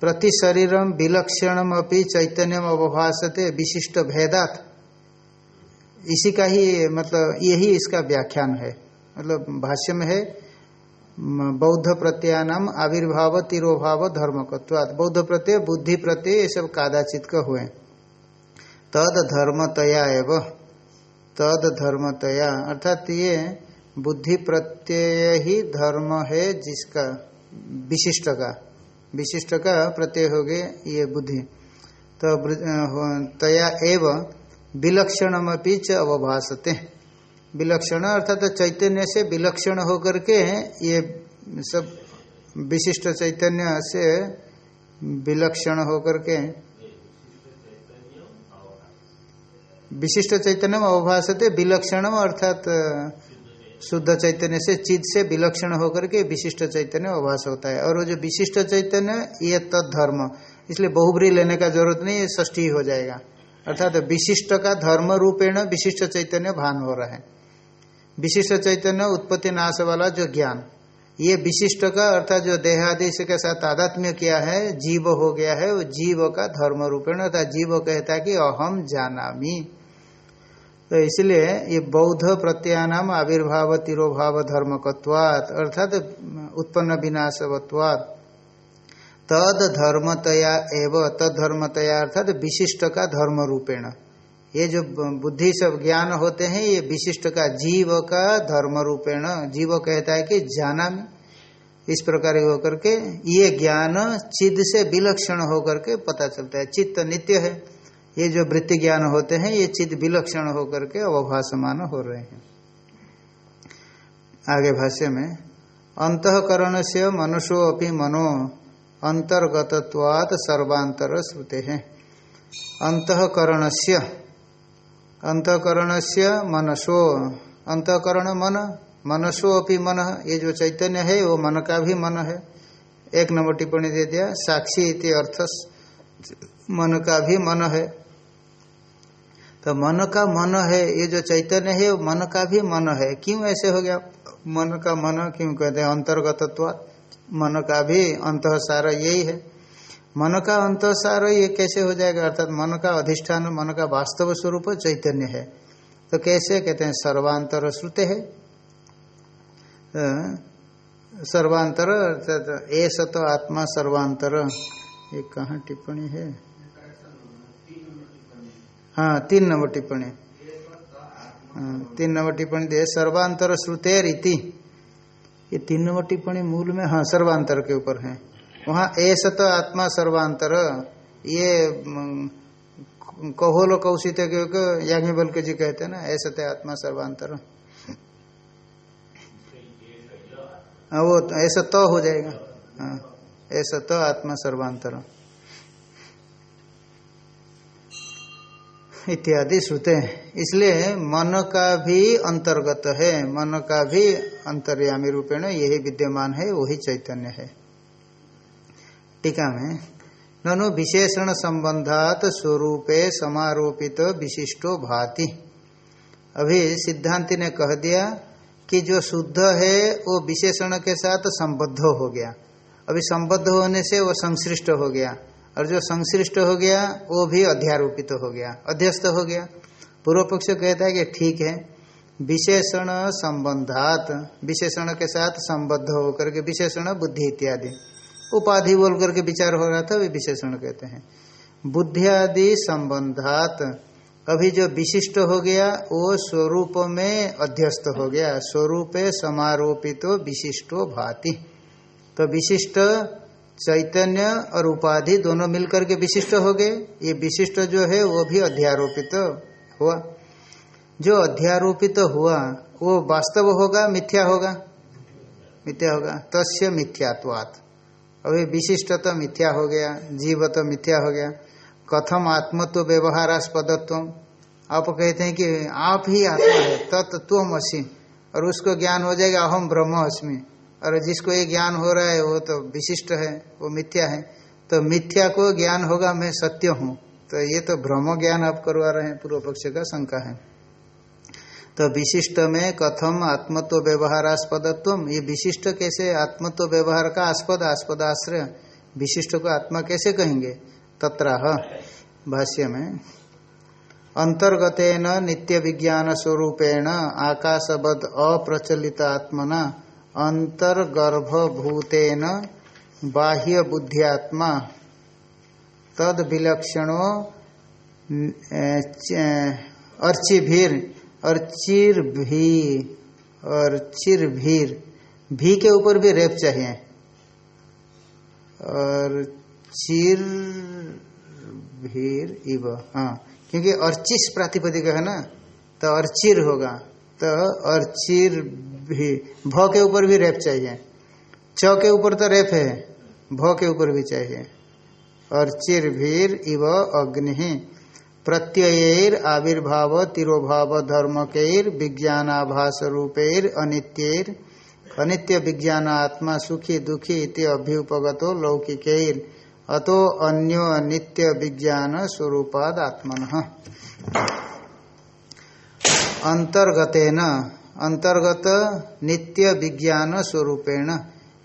प्रति शरीरम विलक्षणम अपनी चैतन्यम अवभाषते विशिष्ट भेदात। इसी का ही मतलब यही इसका व्याख्यान है। मतलब भाष्य में है बौद्ध प्रत्ययानाम आविर्भाव, तिरोभाव धर्मकत्वाद बौद्ध प्रत्यय, बुद्धि प्रत्यय, ये सब कादाचित का हुए तद धर्मतया एवं। तद धर्मतया अर्थात ये बुद्धि प्रत्यय ही धर्म है जिसका विशिष्ट का। विशिष्ट का प्रत्यय हो गए ये बुद्धि। तो तया एवं विलक्षणमपि च अवभाषते विलक्षण अर्थात चैतन्य से विलक्षण होकर के ये सब विशिष्ट चैतन्य से विलक्षण होकर के विशिष्ट चैतन्य में अवभाषते विलक्षणम अर्थात शुद्ध चैतन्य से चिद से विलक्षण होकर के विशिष्ट चैतन्य अभास होता है। और वो जो विशिष्ट चैतन्य, ये तत्धर्म इसलिए बहुब्री लेने का ज़रूरत नहीं, ये ष्ठी हो जाएगा। अर्थात विशिष्ट का धर्म रूपेण विशिष्ट चैतन्य भान हो रहा है। विशिष्ट चैतन्य उत्पत्ति नाश वाला जो ज्ञान। ये विशिष्ट का अर्थात जो देहादेश के साथ तादात्म्य किया है, जीव हो गया है, वो जीव का धर्म रूपेण अर्थात जीव कहता है कि अहम जानामी। तो इसलिए ये बौद्ध प्रत्यानाम आविर्भाव तिरोभाव धर्मकत्वात्, अर्थात उत्पन्न विनाशवत्वात्। तद धर्मतया एव, तद धर्मतया अर्थात विशिष्ट का धर्म रूपेण ये जो बुद्धि सब ज्ञान होते हैं, ये विशिष्ट का जीव का धर्म रूपेण जीव कहता है कि जाना में। इस प्रकार होकर के ये ज्ञान चिद से विलक्षण होकर के पता चलता है। चित्त नित्य है। ये जो वृत्ति ज्ञान होते हैं, ये चित्त विलक्षण होकर के अवभाषमान हो रहे हैं। आगे भाष्य में, अंतकरण से मनुष्यो अपनी मनो अंतर्गतवाद सर्वांतर श्रुते हैं अंतकरण से अंतकरण से मनसो। अंतकरण मन, मनसो अपनी मन, ये जो चैतन्य है, वो मन का भी मन है। एक नंबर टिप्पणी दे दिया, साक्षी इति अर्थ मन का भी मन है। तो मन का मन है, ये जो चैतन्य है, वो मन का भी मन है। क्यों ऐसे हो गया? मन का मन, क्यों कहते हैं अंतर्गतत्व? मन का भी अंत सारा यही है। मन का अंत सारा ये कैसे हो जाएगा? अर्थात मन का अधिष्ठान मन का वास्तव स्वरूप चैतन्य है। तो कैसे? कहते हैं सर्वांतर श्रुते है। सर्वांतर, अर्थात ए सत आत्मा सर्वांतर। ये कहाँ टिप्पणी है? हाँ तीन नंबर टिप्पणी। तीन नंबर टिप्पणी दे, सर्वांतर श्रुते रीति ये तीन नंबर टिप्पणी मूल में हाँ सर्वांतर के ऊपर है। वहाँ ऐसा तो आत्मा सर्वांतर, ये कहोल कौशित बल के जी कहते हैं ना ऐसा तो आत्मा सर्वांतर। हाँ वो ऐसा तो हो जाएगा। हाँ ऐसा तो आत्मा सर्वांतर। इत्यादि श्रुते इसलिए मन का भी अंतर्गत है, मन का भी अंतर्यामी रूपेण यही विद्यमान है, वही चैतन्य है। टीका में, ननु विशेषण संबंधात स्वरूपे समारोपित विशिष्टो भाति। अभी सिद्धांति ने कह दिया कि जो शुद्ध है, वो विशेषण के साथ संबद्ध हो गया। अभी संबद्ध होने से वो संश्रिष्ट हो गया। और जो संश्लिष्ट हो गया, वो भी अध्यारोपित हो गया, अध्यस्त हो गया। पूर्व पक्ष कहता है कि ठीक है। विशेषण संबंधात, विशेषण के साथ संबद्ध होकर के विशेषण बुद्धि इत्यादि। उपाधि बोल करके विचार हो रहा था, वे विशेषण कहते हैं। बुद्धि आदि संबंधात अभी जो विशिष्ट हो गया, वो स्वरूप में अध्यस्त हो गया। स्वरूप समारोपितो विशिष्टो भाति। तो विशिष्ट चैतन्य और उपाधि दोनों मिलकर के विशिष्ट हो गए। ये विशिष्ट जो है, वो भी अध्यारोपित तो हुआ। जो अध्यारोपित तो हुआ, वो वास्तव होगा, मिथ्या होगा? मिथ्या होगा। तस्य मिथ्यात्वात। अभी विशिष्ट तो मिथ्या हो गया, जीव तो मिथ्या हो गया। कथम आत्मत्व व्यवहारास्पदत्व आप कहते हैं कि आप ही आत्मा है तत्व असी और उसको ज्ञान हो जाएगा, अहम ब्रह्म अस्मि और जिसको ये ज्ञान हो रहा है, वो तो विशिष्ट है, वो मिथ्या है। तो मिथ्या को ज्ञान होगा, मैं सत्य हूँ। तो ये तो ब्रह्म ज्ञान आप करवा रहे हैं, पूर्व पक्ष का शंका है। तो विशिष्ट में कथम आत्मत्व व्यवहारास्पदत्व ये विशिष्ट कैसे? आत्मत्व व्यवहार का आस्पद आस्पद आश्रय विशिष्ट को आत्मा कैसे कहेंगे? तत्राह। भाष्य में, अंतर्गतेन नित्य विज्ञान स्वरूपेण आकाशवद अप्रचलित आत्मना, अंतर्गर्भभूतेन बाह्य बुद्धियात्मा तद विलक्षणो अर्चिभीर अर्चिर भी अर्चिर भीर। भी के ऊपर भी रेप चाहिए। और चिर भीर इव हाँ क्योंकि अर्चिस प्रातिपदिक है ना तो अर्चिर होगा तो अर्चिर भी, भ के ऊपर भी रेप चाहिए। च के ऊपर तो रेप है, भ के ऊपर भी चाहिए। और चिर भीर इव अग्नि। प्रत्ययर आविर्भाव, तिरोभाव धर्म केर विज्ञानाभास रूपेर अनित्यर। अनित्य विज्ञान, आत्मा, सुखी, दुखी इति अभ्युपगतो लौकिकेर। अतो अन्यो नित्य विज्ञान स्वरूपाद आत्मन। अंतर्गतेन, अंतर्गत नित्य विज्ञान स्वरूपेण।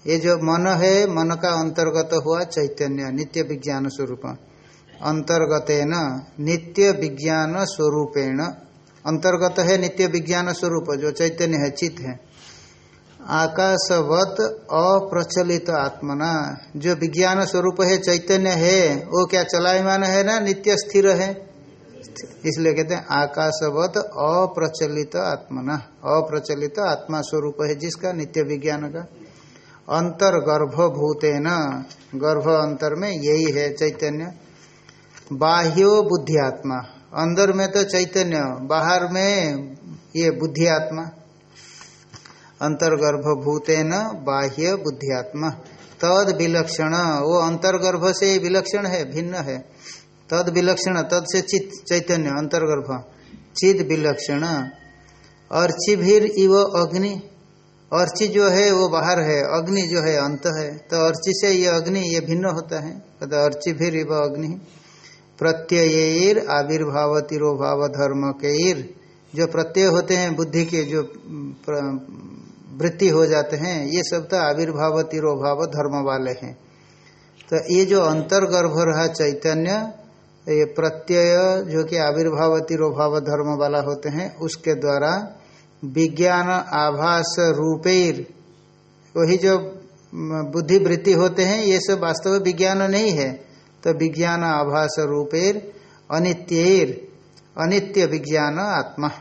ये जो मन है, मन का अंतर्गत हुआ चैतन्य, नित्य विज्ञान स्वरूप। अंतर्गतेन नित्य विज्ञान स्वरूपेण। अंतर्गत है नित्य विज्ञान स्वरूप, जो चैतन्य है चित है। आकाशवत अप्रचलित आत्मना, जो विज्ञान स्वरूप है, चैतन्य है, वो क्या चलायमान है ना? नित्य स्थिर है। इसलिए कहते हैं, आकाशवत अप्रचलित आत्मना। अप्रचलित आत्मा स्वरूप है जिसका? नित्य विज्ञान का। अंतर गर्भभूते न गर्भ अंतर में यही है चैतन्य। बाह्यो बुद्धि आत्मा अंदर में तो चैतन्य, बाहर में ये बुद्धि आत्मा अंतर्गर्भभूते न बाह्य बुद्धि आत्मा तद विलक्षण, वो अंतर्गर्भ से विलक्षण है, भिन्न है। तद विलक्षण, तद से चित, चैतन्य, अंतर्गर्भ। चित विलक्षण। अर्चि भीर इव अग्नि। अर्चि जो है, वो बाहर है, अग्नि जो है, अंत है। तो अर्चि से ये अग्नि, ये भिन्न होता है। कहते अर्चि भीर इव अग्नि। प्रत्ययर आविर्भाव तिरोभाव धर्म के जो प्रत्यय होते हैं, बुद्धि के जो वृत्ति हो जाते हैं, ये सब तो आविर्भाव तिरोभाव धर्म वाले हैं। तो ये जो अंतर्गर्भ रहा चैतन्य, ये प्रत्यय जो कि आविर्भाव तिरोभाव धर्म वाला होते हैं, उसके द्वारा विज्ञान आभास रूपेर, वही जो बुद्धि वृत्ति होते हैं, ये सब वास्तव विज्ञान नहीं है। तो विज्ञान आभास रूपेर अनित्यर, अनित्य विज्ञान आत्मा।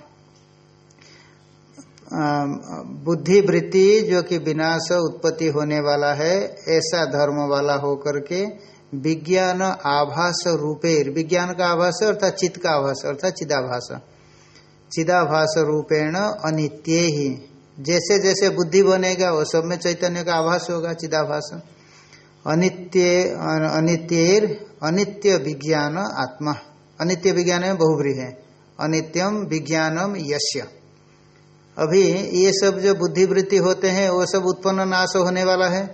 बुद्धि वृत्ति जो कि विनाश उत्पत्ति होने वाला है, ऐसा धर्म वाला होकर के विज्ञान आभास रूपेर, विज्ञान का आभास अर्थात चित्त का आभास, अर्थात चिदाभास। चिदाभास रूपेण अनित्य ही। जैसे जैसे बुद्धि बनेगा, वो सब में चैतन्य का आभास होगा, चिदाभास। अनित्य अनित्यर, अनित्य विज्ञान आत्मा। अनित्य विज्ञान में बहुब्री है। अनित्यम विज्ञानम यश्य अभी ये सब जो बुद्धिवृत्ति होते हैं, वो सब उत्पन्न नाश होने वाला है।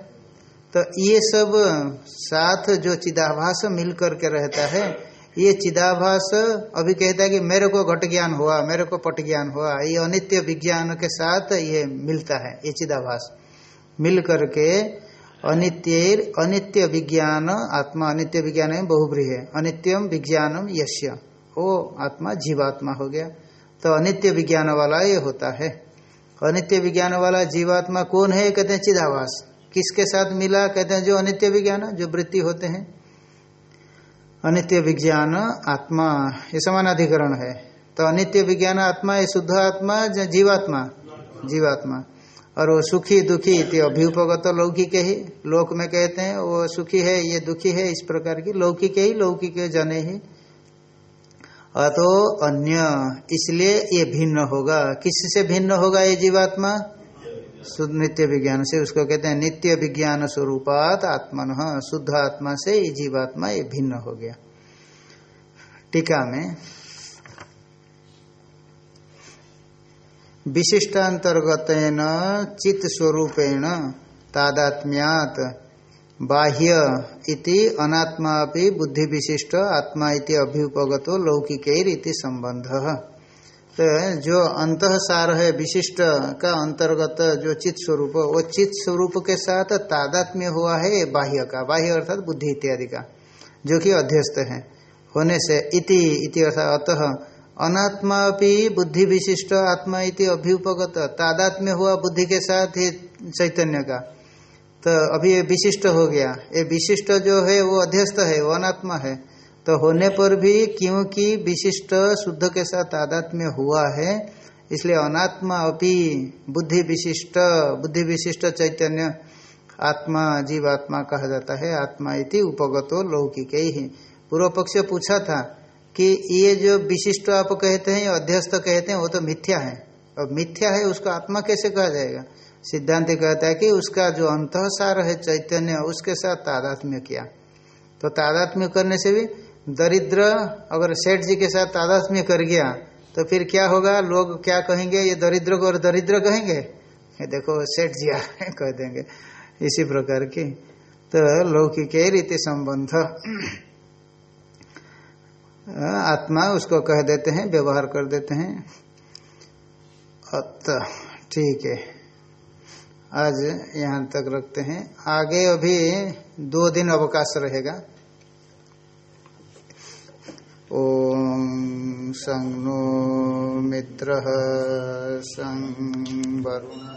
तो ये सब साथ जो चिदाभास मिल करके रहता है, ये चिदाभास अभी कहता है कि मेरे को घट ज्ञान हुआ, मेरे को पट ज्ञान हुआ, ये अनित्य विज्ञान के साथ ये मिलता है, ये चिदाभास। मिल करके अनित्य अनित्य विज्ञान आत्मा अनित्य विज्ञान में बहुब्री है। अनित्यम विज्ञानम यश्य वो आत्मा जीवात्मा हो गया। तो अनित्य विज्ञान वाला ये होता है। अनित्य विज्ञान वाला जीवात्मा कौन है, कहते हैं चिदावास। किसके साथ मिला, कहते हैं जो अनित्य विज्ञान जो वृत्ति होते हैं। अनित्य विज्ञान आत्मा, ये समानाधिकरण है। तो अनित्य विज्ञान आत्मा, ये शुद्ध आत्मा जीवात्मा? जीवात्मा। और वो सुखी दुखी इति अभ्युपगत लौकिक ही, लोक में कहते हैं, वो सुखी है, ये दुखी है, इस प्रकार की लौकिक ही, लौकिक जने ही। अतो अन्य, इसलिए ये भिन्न होगा। किससे भिन्न होगा ये जीवात्मा? शुद्ध नित्य विज्ञान से। उसको कहते हैं नित्य विज्ञान स्वरूपात आत्मन। शुद्ध आत्मा से ये जीवात्मा ये भिन्न हो गया। टीका में विशिष्टांतर्गत चित स्वरूपेण तादात्म्यात बाह्य इति अनात्मा बुद्धि विशिष्ट आत्मा इति अभ्युपगतो लौकिक संबंध तो जो अंत सार है, विशिष्ट का अंतर्गत जो चित स्वरूप वो चित स्वरूप के साथ तादात्म्य हुआ है बाह्य का। बाह्य अर्थात बुद्धि इत्यादि का, जो कि अध्यस्त है। होने से इति इति अर्थात अतः अनात्मा भी बुद्धि विशिष्ट आत्मा इति अभ्युपगत, तादात्म्य हुआ बुद्धि के साथ ही चैतन्य का। तो अभी ये विशिष्ट हो गया। ये विशिष्ट जो है, वो अध्यस्त है, वो अनात्मा है। तो होने पर भी क्योंकि विशिष्ट शुद्ध के साथ तादात्म्य हुआ है, इसलिए अनात्मा अभी बुद्धि विशिष्ट बुद्धि विशिष्ट चैतन्य आत्मा, जीवात्मा कहा जाता है, आत्मा इति उपगतो लौकिक। ही पूर्व पक्ष पूछा था कि ये जो विशिष्ट आप कहते हैं, अध्यस्त कहते हैं, वो तो मिथ्या है। और मिथ्या है, उसको आत्मा कैसे कहा जाएगा? सिद्धांत कहता है कि उसका जो अंत सार है चैतन्य, उसके साथ तादात्म्य किया। तो तादात्म्य करने से भी दरिद्र अगर सेठ जी के साथ तादात्म्य कर गया तो फिर क्या होगा? लोग क्या कहेंगे? ये दरिद्र को और दरिद्र कहेंगे? ये देखो, सेठ जी कह देंगे। इसी प्रकार की। तो लौकिक रीति संबंध। आत्मा उसको कह देते हैं, व्यवहार कर देते हैं। ठीक है। आज यहाँ तक रखते हैं। आगे अभी दो दिन अवकाश रहेगा। ओम संग नो मित्र संग वरुण।